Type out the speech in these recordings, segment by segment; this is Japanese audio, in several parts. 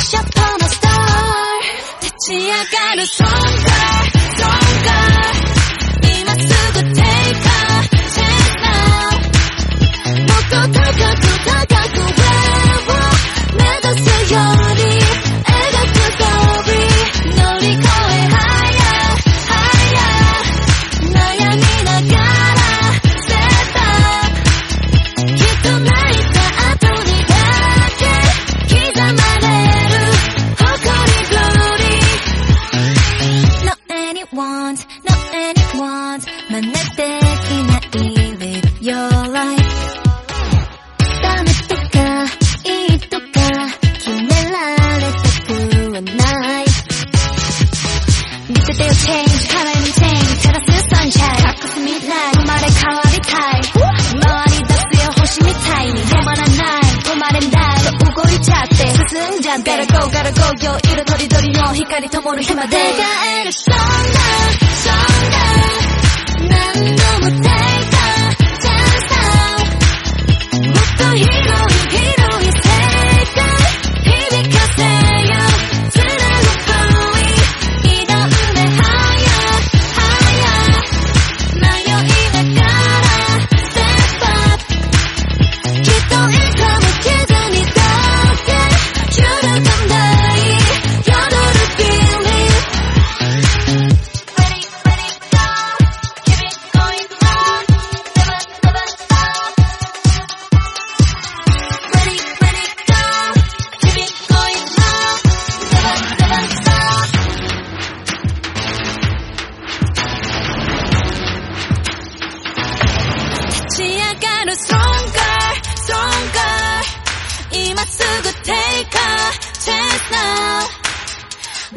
Wish upon a star. 다치아가는 真似できない live your life ダメとかいいとか決められたくはない。見ててよ change 花に change 照らす sunshine 隠す未来生まれ変わりたい回り出すよ星みたいに止まらない止まれない。そう動いちゃって進んじゃって Gotta go gotta go よ色とりどりの光灯る日まで願える stronger stronger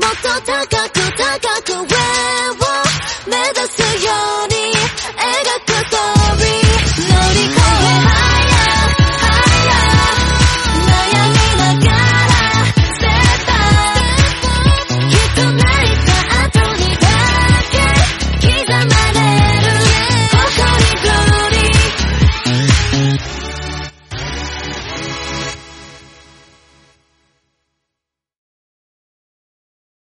もっと高く高く上を目指すように